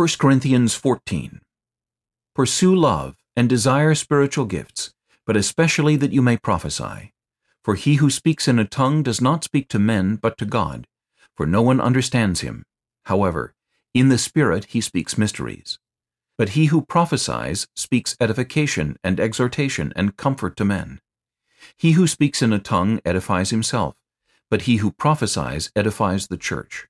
1 Corinthians 14 Pursue love, and desire spiritual gifts, but especially that you may prophesy. For he who speaks in a tongue does not speak to men, but to God, for no one understands him. However, in the Spirit he speaks mysteries. But he who prophesies speaks edification and exhortation and comfort to men. He who speaks in a tongue edifies himself, but he who prophesies edifies the church.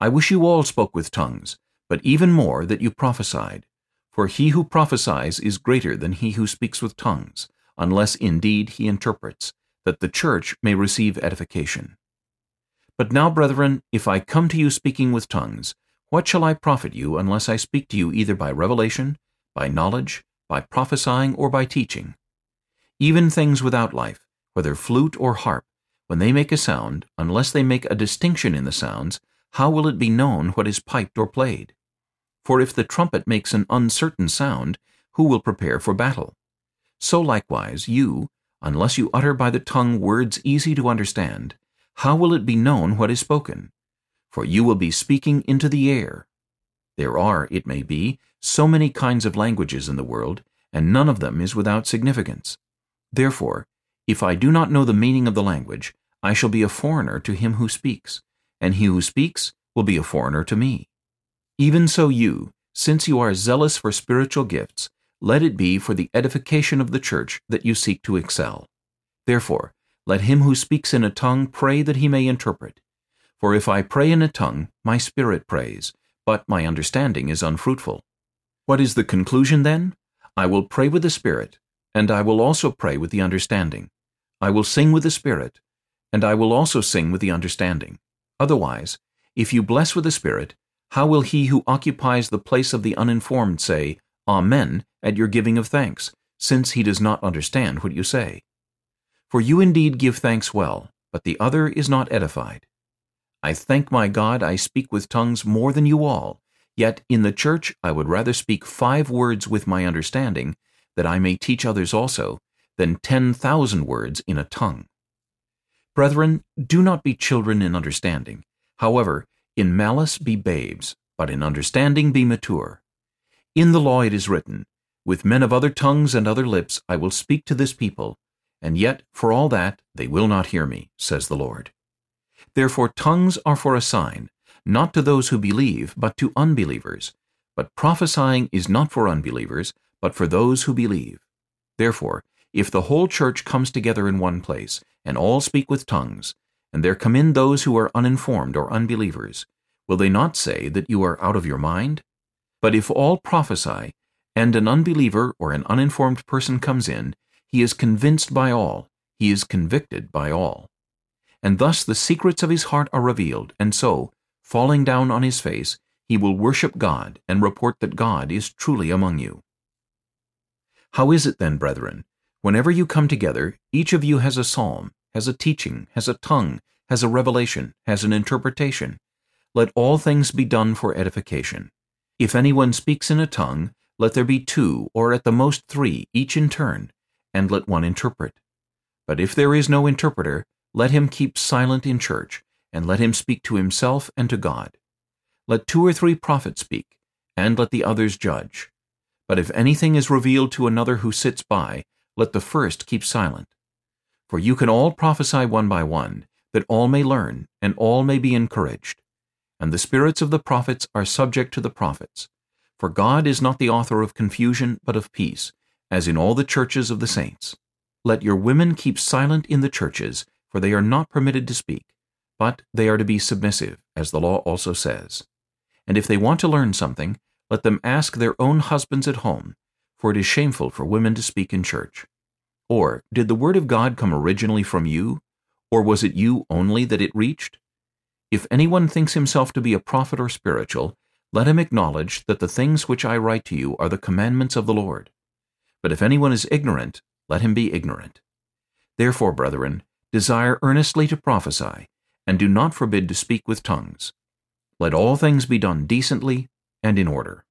I wish you all spoke with tongues, but even more that you prophesied. For he who prophesies is greater than he who speaks with tongues, unless indeed he interprets, that the church may receive edification. But now, brethren, if I come to you speaking with tongues, what shall I profit you unless I speak to you either by revelation, by knowledge, by prophesying, or by teaching? Even things without life, whether flute or harp, when they make a sound, unless they make a distinction in the sounds, how will it be known what is piped or played? For if the trumpet makes an uncertain sound, who will prepare for battle? So likewise you, unless you utter by the tongue words easy to understand, how will it be known what is spoken? For you will be speaking into the air. There are, it may be, so many kinds of languages in the world, and none of them is without significance. Therefore, if I do not know the meaning of the language, I shall be a foreigner to him who speaks, and he who speaks will be a foreigner to me. Even so you, since you are zealous for spiritual gifts, let it be for the edification of the church that you seek to excel. Therefore, let him who speaks in a tongue pray that he may interpret. For if I pray in a tongue, my spirit prays, but my understanding is unfruitful. What is the conclusion then? I will pray with the spirit, and I will also pray with the understanding. I will sing with the spirit, and I will also sing with the understanding. Otherwise, if you bless with the spirit, how will he who occupies the place of the uninformed say, Amen, at your giving of thanks, since he does not understand what you say? For you indeed give thanks well, but the other is not edified. I thank my God I speak with tongues more than you all, yet in the church I would rather speak five words with my understanding, that I may teach others also, than ten thousand words in a tongue. Brethren, do not be children in understanding. However, in malice be babes, but in understanding be mature. In the law it is written, With men of other tongues and other lips I will speak to this people, and yet for all that they will not hear me, says the Lord. Therefore tongues are for a sign, not to those who believe, but to unbelievers. But prophesying is not for unbelievers, but for those who believe. Therefore, if the whole church comes together in one place, and all speak with tongues, and there come in those who are uninformed or unbelievers, will they not say that you are out of your mind? But if all prophesy, and an unbeliever or an uninformed person comes in, he is convinced by all, he is convicted by all. And thus the secrets of his heart are revealed, and so, falling down on his face, he will worship God and report that God is truly among you. How is it then, brethren? Whenever you come together, each of you has a psalm, has a teaching, has a tongue, has a revelation, has an interpretation. Let all things be done for edification. If anyone speaks in a tongue, let there be two, or at the most three, each in turn, and let one interpret. But if there is no interpreter, let him keep silent in church, and let him speak to himself and to God. Let two or three prophets speak, and let the others judge. But if anything is revealed to another who sits by, let the first keep silent. For you can all prophesy one by one, that all may learn, and all may be encouraged. And the spirits of the prophets are subject to the prophets. For God is not the author of confusion, but of peace, as in all the churches of the saints. Let your women keep silent in the churches, for they are not permitted to speak, but they are to be submissive, as the law also says. And if they want to learn something, let them ask their own husbands at home, for it is shameful for women to speak in church. Or did the word of God come originally from you, or was it you only that it reached? If anyone thinks himself to be a prophet or spiritual, let him acknowledge that the things which I write to you are the commandments of the Lord. But if anyone is ignorant, let him be ignorant. Therefore, brethren, desire earnestly to prophesy, and do not forbid to speak with tongues. Let all things be done decently and in order.